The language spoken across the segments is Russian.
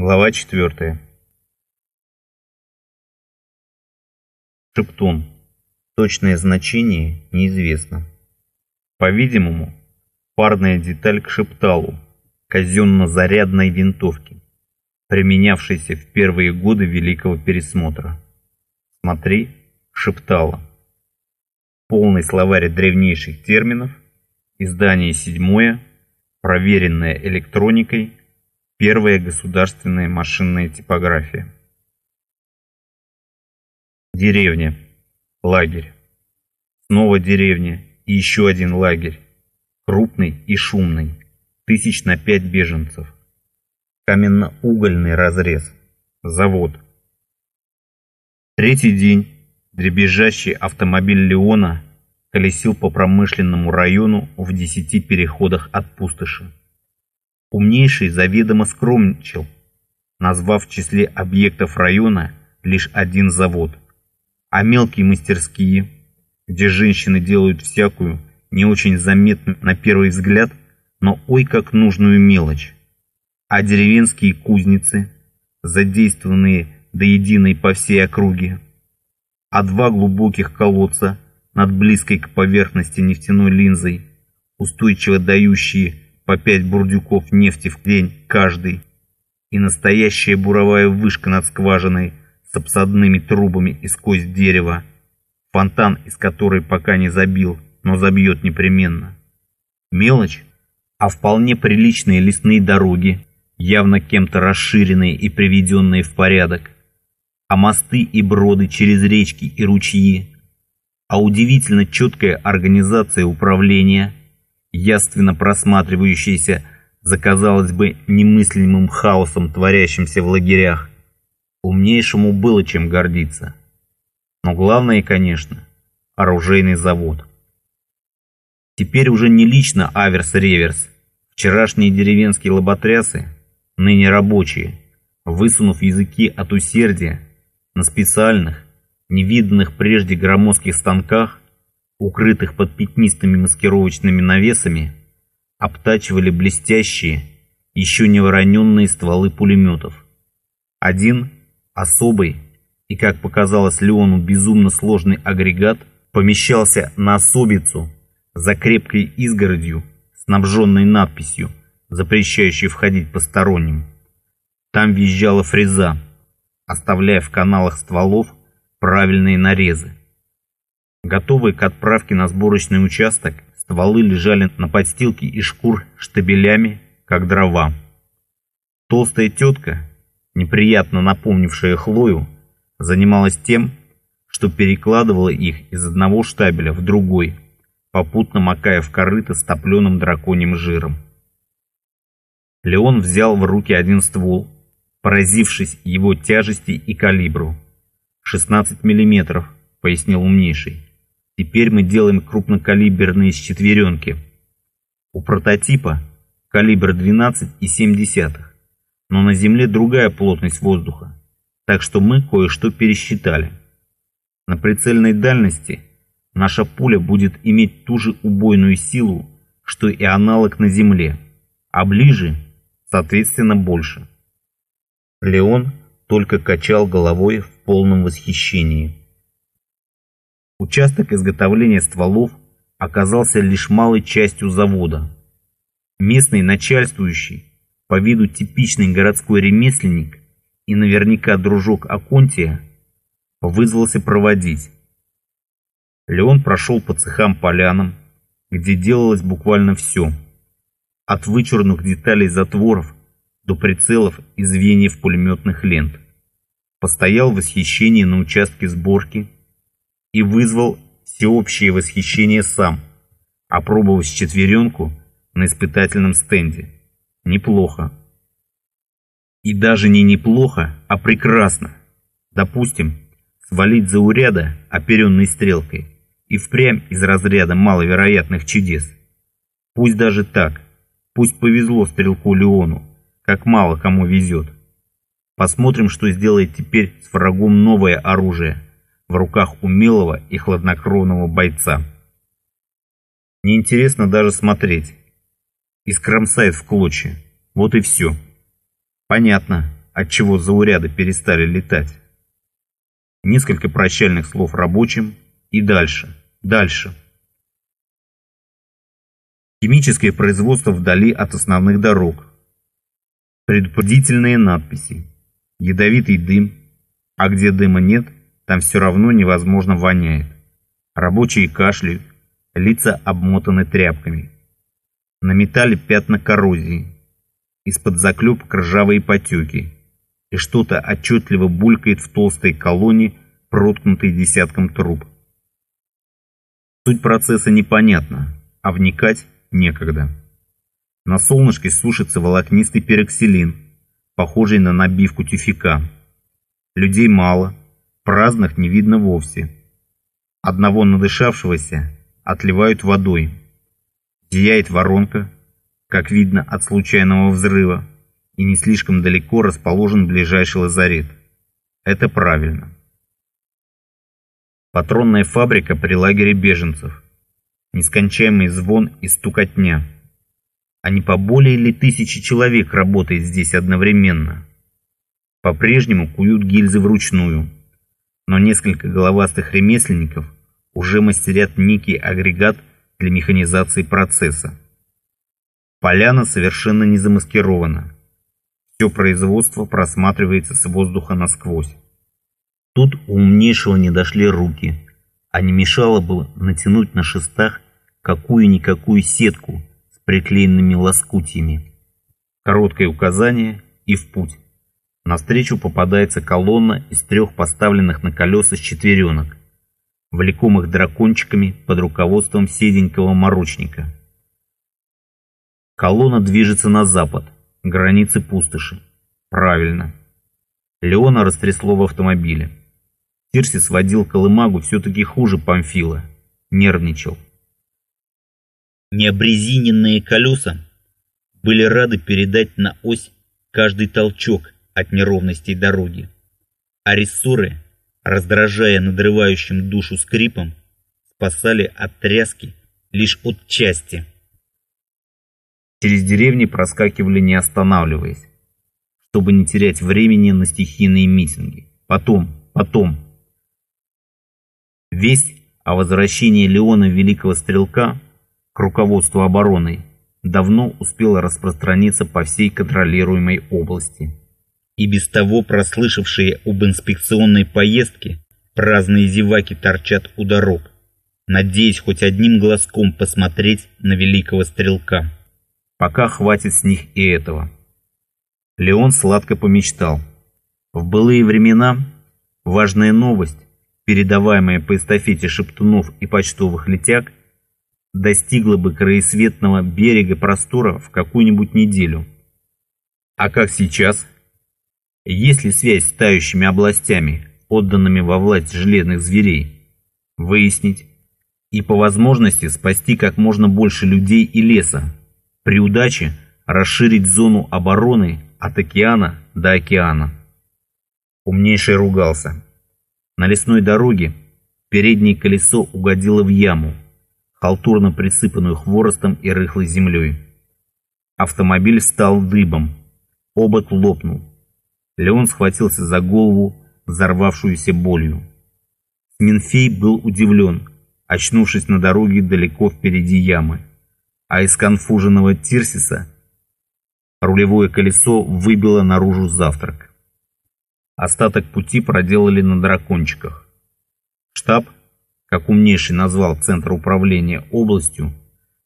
Глава 4. Шептун. Точное значение неизвестно. По-видимому, парная деталь к шепталу, казенно-зарядной винтовки, применявшейся в первые годы Великого Пересмотра. Смотри, шептала. Полный словарь древнейших терминов, издание седьмое, проверенное электроникой, Первая государственная машинная типография. Деревня. Лагерь. Снова деревня и еще один лагерь. Крупный и шумный. Тысяч на пять беженцев. Каменно-угольный разрез. Завод. Третий день дребезжащий автомобиль Леона колесил по промышленному району в десяти переходах от пустоши. Умнейший заведомо скромничал, назвав в числе объектов района лишь один завод. А мелкие мастерские, где женщины делают всякую, не очень заметную на первый взгляд, но ой как нужную мелочь. А деревенские кузницы, задействованные до единой по всей округе, а два глубоких колодца над близкой к поверхности нефтяной линзой, устойчиво дающие по пять бурдюков нефти в день каждый, и настоящая буровая вышка над скважиной с обсадными трубами из кость дерева, фонтан из которой пока не забил, но забьет непременно. Мелочь, а вполне приличные лесные дороги, явно кем-то расширенные и приведенные в порядок, а мосты и броды через речки и ручьи, а удивительно четкая организация управления – яственно просматривающийся за, казалось бы, немыслимым хаосом, творящимся в лагерях. Умнейшему было чем гордиться. Но главное, конечно, оружейный завод. Теперь уже не лично Аверс-Реверс. Вчерашние деревенские лоботрясы, ныне рабочие, высунув языки от усердия, на специальных, невиданных прежде громоздких станках, укрытых под пятнистыми маскировочными навесами, обтачивали блестящие, еще не вороненные стволы пулеметов. Один, особый и, как показалось Леону, безумно сложный агрегат помещался на особицу за крепкой изгородью, снабженной надписью, запрещающей входить посторонним. Там визжала фреза, оставляя в каналах стволов правильные нарезы. Готовые к отправке на сборочный участок, стволы лежали на подстилке из шкур штабелями, как дрова. Толстая тетка, неприятно напомнившая Хлою, занималась тем, что перекладывала их из одного штабеля в другой, попутно макая в корыто с топленым драконьим жиром. Леон взял в руки один ствол, поразившись его тяжести и калибру. «16 миллиметров», — пояснил умнейший. Теперь мы делаем крупнокалиберные счетверенки. У прототипа калибр 12,7, но на Земле другая плотность воздуха, так что мы кое-что пересчитали. На прицельной дальности наша пуля будет иметь ту же убойную силу, что и аналог на Земле, а ближе, соответственно, больше. Леон только качал головой в полном восхищении. Участок изготовления стволов оказался лишь малой частью завода. Местный начальствующий, по виду типичный городской ремесленник и наверняка дружок Аконтия, вызвался проводить. Леон прошел по цехам-полянам, где делалось буквально все. От вычурных деталей затворов до прицелов и звеньев пулеметных лент. Постоял в восхищении на участке сборки и вызвал всеобщее восхищение сам, опробовав четверенку на испытательном стенде. Неплохо. И даже не неплохо, а прекрасно. Допустим, свалить за уряда оперенной стрелкой и впрямь из разряда маловероятных чудес. Пусть даже так, пусть повезло стрелку Леону, как мало кому везет. Посмотрим, что сделает теперь с врагом новое оружие – в руках умелого и хладнокровного бойца. Неинтересно даже смотреть. Искромсает в клочья. Вот и все. Понятно, отчего зауряды перестали летать. Несколько прощальных слов рабочим и дальше, дальше. Химическое производство вдали от основных дорог. Предупредительные надписи. Ядовитый дым, а где дыма нет, там все равно невозможно воняет. Рабочие кашляют, лица обмотаны тряпками. На металле пятна коррозии. Из-под заклепок ржавые потеки. И что-то отчетливо булькает в толстой колонне, проткнутой десятком труб. Суть процесса непонятна, а вникать некогда. На солнышке сушится волокнистый пероксилин, похожий на набивку тюфика. Людей мало, праздных не видно вовсе. Одного надышавшегося отливают водой. Зияет воронка, как видно от случайного взрыва, и не слишком далеко расположен ближайший лазарет. Это правильно. Патронная фабрика при лагере беженцев. Нескончаемый звон и стукотня. А не по более ли тысячи человек работает здесь одновременно? По-прежнему куют гильзы вручную, но несколько головастых ремесленников уже мастерят некий агрегат для механизации процесса. Поляна совершенно не замаскирована. Все производство просматривается с воздуха насквозь. Тут у умнейшего не дошли руки, а не мешало бы натянуть на шестах какую-никакую сетку с приклеенными лоскутьями. Короткое указание и в путь. Навстречу попадается колонна из трех поставленных на колеса четверенок, влекомых дракончиками под руководством седенького морочника. Колонна движется на запад, границы пустоши. Правильно. Леона растрясло в автомобиле. Тирсис водил колымагу все-таки хуже Памфила. Нервничал. Необрезиненные колеса были рады передать на ось каждый толчок от неровностей дороги. А рессоры, раздражая надрывающим душу скрипом, спасали от тряски лишь от части. Через деревни проскакивали не останавливаясь, чтобы не терять времени на стихийные митинги. Потом, потом. Весть о возвращении Леона Великого Стрелка к руководству обороной давно успела распространиться по всей контролируемой области. И без того прослышавшие об инспекционной поездке праздные зеваки торчат у дорог, надеясь хоть одним глазком посмотреть на Великого Стрелка. Пока хватит с них и этого. Леон сладко помечтал. В былые времена важная новость передаваемая по эстафете шептунов и почтовых летяг, достигла бы краесветного берега простора в какую-нибудь неделю. А как сейчас? Есть ли связь с тающими областями, отданными во власть железных зверей? Выяснить и по возможности спасти как можно больше людей и леса. При удаче расширить зону обороны от океана до океана. Умнейший ругался. На лесной дороге переднее колесо угодило в яму, халтурно присыпанную хворостом и рыхлой землей. Автомобиль стал дыбом, обод лопнул. Леон схватился за голову, взорвавшуюся болью. Минфей был удивлен, очнувшись на дороге далеко впереди ямы, а из конфуженного Тирсиса рулевое колесо выбило наружу завтрак. Остаток пути проделали на дракончиках. Штаб, как умнейший назвал Центр управления областью,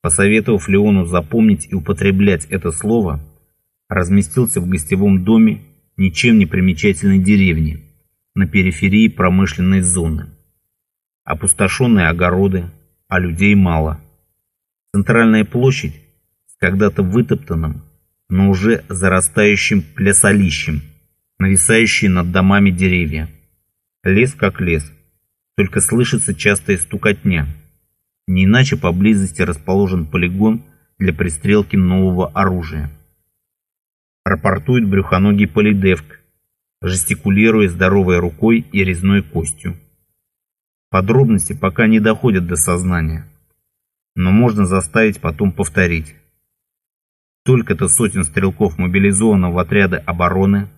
посоветовав Леону запомнить и употреблять это слово, разместился в гостевом доме ничем не примечательной деревни на периферии промышленной зоны. Опустошенные огороды, а людей мало. Центральная площадь с когда-то вытоптанным, но уже зарастающим плясалищем – нависающие над домами деревья. Лес как лес, только слышится частая стукотня. Не иначе поблизости расположен полигон для пристрелки нового оружия. Рапортует брюхоногий полидевк, жестикулируя здоровой рукой и резной костью. Подробности пока не доходят до сознания, но можно заставить потом повторить. Только-то сотен стрелков мобилизовано в отряды обороны,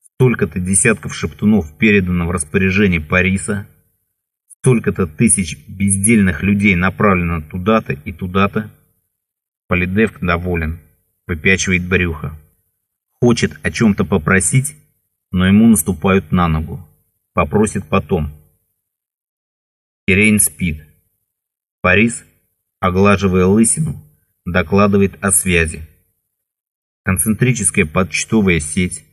столько-то десятков шептунов передано в распоряжение Париса, столько-то тысяч бездельных людей направлено туда-то и туда-то. Полидевк доволен, выпячивает брюхо. Хочет о чем-то попросить, но ему наступают на ногу. Попросит потом. Кирейн спит. Парис, оглаживая лысину, докладывает о связи. Концентрическая подчтовая сеть,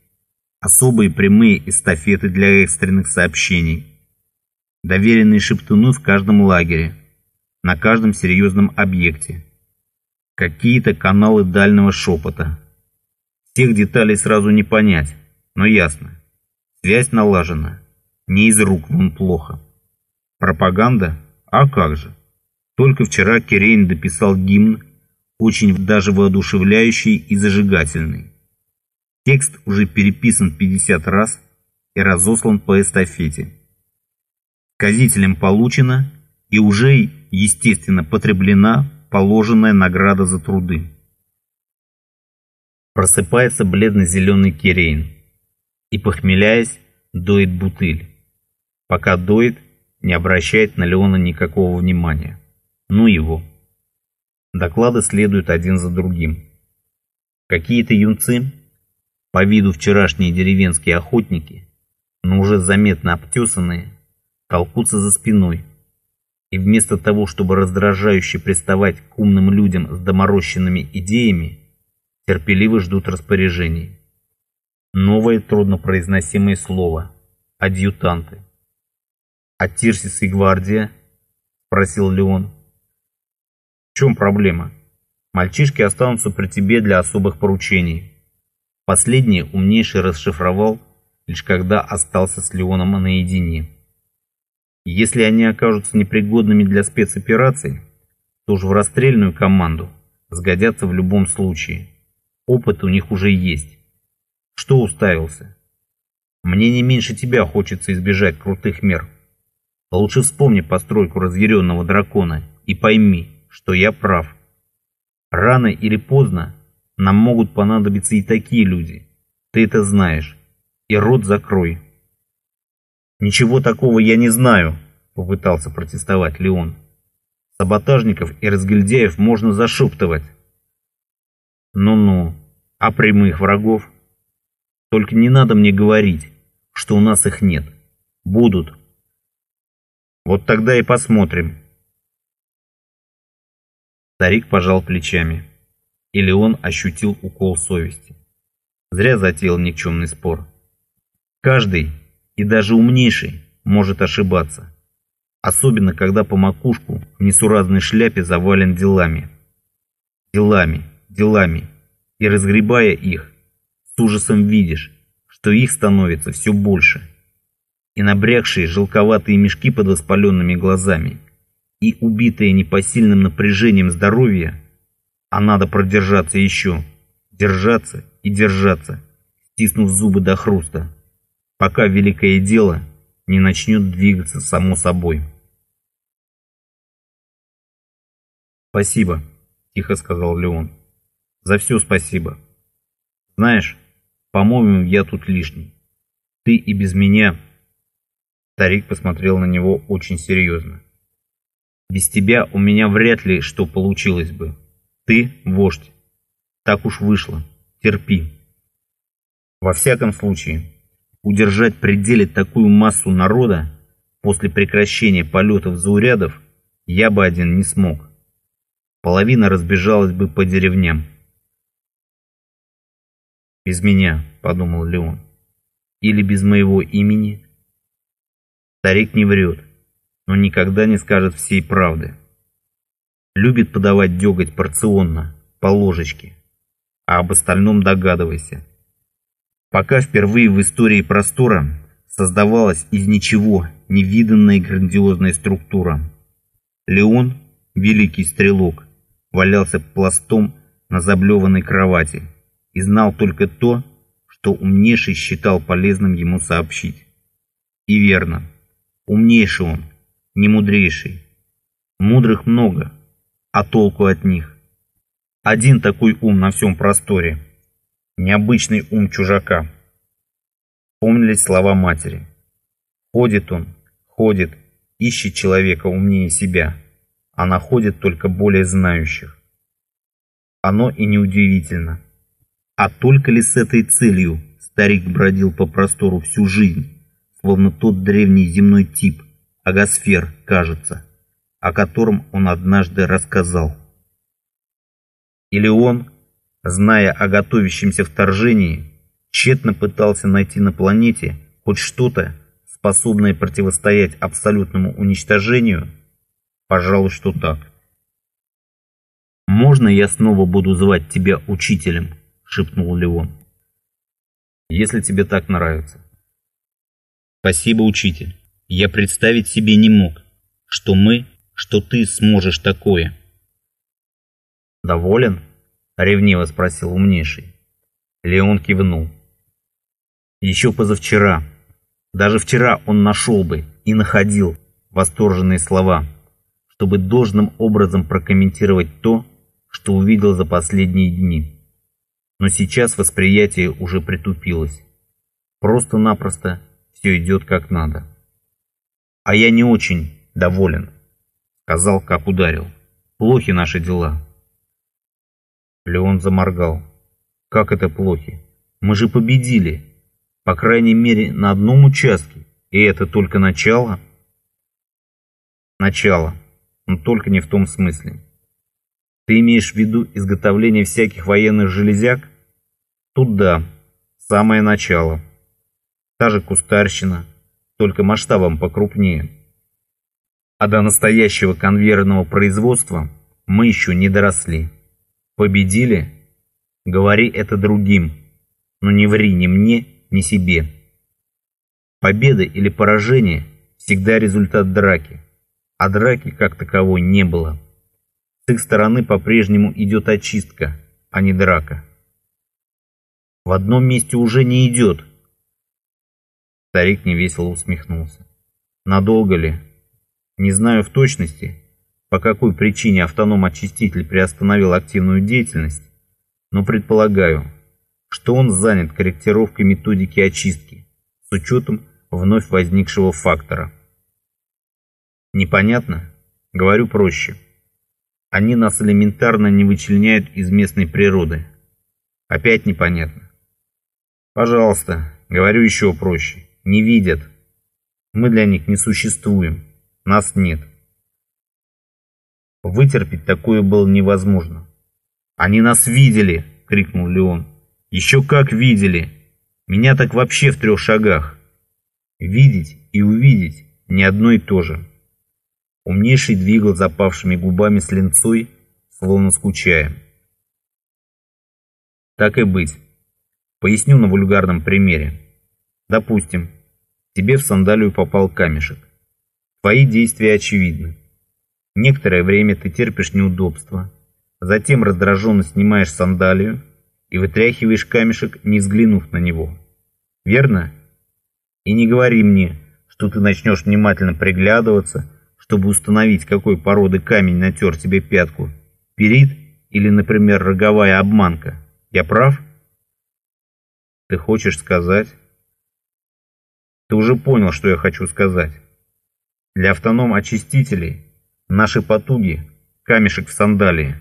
особые прямые эстафеты для экстренных сообщений, доверенные шептуны в каждом лагере, на каждом серьезном объекте, какие-то каналы дальнего шепота. Всех деталей сразу не понять, но ясно. Связь налажена, не из рук вон плохо. Пропаганда? А как же? Только вчера Кирейн дописал гимн, очень даже воодушевляющий и зажигательный. Текст уже переписан 50 раз и разослан по эстафете. Казителям получено и уже, естественно, потреблена положенная награда за труды. Просыпается бледно-зеленый Кирейн и, похмеляясь, доит бутыль. Пока доит, не обращает на Леона никакого внимания. Ну его. Доклады следуют один за другим. Какие-то юнцы, по виду вчерашние деревенские охотники, но уже заметно обтесанные, толкутся за спиной. И вместо того, чтобы раздражающе приставать к умным людям с доморощенными идеями, терпеливо ждут распоряжений. Новое труднопроизносимое слово – адъютанты. «А Тирсис и гвардия?» – спросил Леон. «В чем проблема? Мальчишки останутся при тебе для особых поручений». Последнее умнейший расшифровал, лишь когда остался с Леоном наедине. Если они окажутся непригодными для спецопераций, то уж в расстрельную команду сгодятся в любом случае. Опыт у них уже есть. Что уставился? Мне не меньше тебя хочется избежать крутых мер. Лучше вспомни постройку разъяренного дракона и пойми, что я прав. Рано или поздно нам могут понадобиться и такие люди. Ты это знаешь. И рот закрой. «Ничего такого я не знаю», — попытался протестовать Леон. «Саботажников и разгильдяев можно зашептывать». «Ну-ну, а прямых врагов? Только не надо мне говорить, что у нас их нет. Будут. Вот тогда и посмотрим». Старик пожал плечами, и Леон ощутил укол совести. Зря затеял никчемный спор. Каждый и даже умнейший может ошибаться. Особенно, когда по макушку в несуразной шляпе завален делами. Делами, делами. И разгребая их, с ужасом видишь, что их становится все больше. И набрякшие желковатые мешки под воспаленными глазами, и убитые непосильным напряжением здоровья, а надо продержаться еще, держаться и держаться, стиснув зубы до хруста пока великое дело не начнет двигаться само собой. «Спасибо», — тихо сказал Леон. «За все спасибо. Знаешь, по-моему, я тут лишний. Ты и без меня...» Старик посмотрел на него очень серьезно. «Без тебя у меня вряд ли что получилось бы. Ты — вождь. Так уж вышло. Терпи. Во всяком случае, Удержать пределе такую массу народа после прекращения полетов заурядов я бы один не смог. Половина разбежалась бы по деревням. «Без меня», — подумал Леон. «Или без моего имени?» Старик не врет, но никогда не скажет всей правды. Любит подавать деготь порционно, по ложечке, а об остальном догадывайся пока впервые в истории простора создавалась из ничего невиданная грандиозная структура. Леон, великий стрелок, валялся пластом на заблеванной кровати и знал только то, что умнейший считал полезным ему сообщить. И верно, умнейший он, не мудрейший. Мудрых много, а толку от них? Один такой ум на всем просторе – необычный ум чужака. Вспомнились слова матери. Ходит он, ходит, ищет человека умнее себя, а находит только более знающих. Оно и неудивительно. А только ли с этой целью старик бродил по простору всю жизнь, словно тот древний земной тип, агосфер, кажется, о котором он однажды рассказал. Или он, зная о готовящемся вторжении, тщетно пытался найти на планете хоть что-то, способное противостоять абсолютному уничтожению? Пожалуй, что так. «Можно я снова буду звать тебя учителем?» — шепнул Леон. «Если тебе так нравится». «Спасибо, учитель. Я представить себе не мог, что мы, что ты сможешь такое». «Доволен?» — ревниво спросил умнейший. Леон кивнул. «Еще позавчера, даже вчера он нашел бы и находил восторженные слова, чтобы должным образом прокомментировать то, что увидел за последние дни. Но сейчас восприятие уже притупилось. Просто-напросто все идет как надо. А я не очень доволен, сказал, как ударил. Плохи наши дела. Леон заморгал. Как это плохи? Мы же победили. По крайней мере, на одном участке. И это только начало? Начало. Но только не в том смысле. Ты имеешь в виду изготовление всяких военных железяк? Тут да, самое начало. Та же кустарщина, только масштабом покрупнее. А до настоящего конвейерного производства мы еще не доросли. Победили? Говори это другим, но не ври ни мне, ни себе. Победа или поражение всегда результат драки, а драки как таковой не было. С их стороны по-прежнему идет очистка, а не драка. В одном месте уже не идет. Старик невесело усмехнулся. Надолго ли? Не знаю в точности, по какой причине автоном-очиститель приостановил активную деятельность, но предполагаю, что он занят корректировкой методики очистки с учетом вновь возникшего фактора. Непонятно? Говорю проще. Они нас элементарно не вычленяют из местной природы. Опять непонятно. Пожалуйста, говорю еще проще. Не видят. Мы для них не существуем. Нас нет. Вытерпеть такое было невозможно. «Они нас видели!» — крикнул Леон. «Еще как видели! Меня так вообще в трех шагах!» Видеть и увидеть не одно и то же. Умнейший двигал запавшими губами с линцой, словно скучая. Так и быть. Поясню на вульгарном примере. Допустим, тебе в сандалию попал камешек. Твои действия очевидны. Некоторое время ты терпишь неудобства, затем раздраженно снимаешь сандалию и вытряхиваешь камешек, не взглянув на него. Верно? И не говори мне, что ты начнешь внимательно приглядываться, чтобы установить, какой породы камень натер тебе пятку. Перит или, например, роговая обманка. Я прав? Ты хочешь сказать? Ты уже понял, что я хочу сказать. Для автоном-очистителей Наши потуги – камешек в сандалии.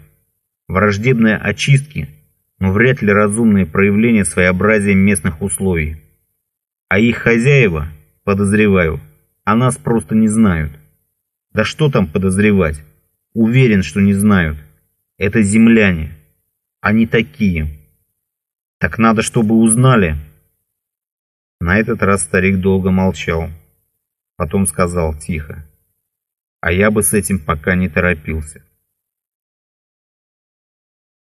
Враждебные очистки, но вряд ли разумные проявления своеобразия местных условий. А их хозяева, подозреваю, о нас просто не знают. Да что там подозревать? Уверен, что не знают. Это земляне. Они такие. Так надо, чтобы узнали. На этот раз старик долго молчал. Потом сказал тихо а я бы с этим пока не торопился.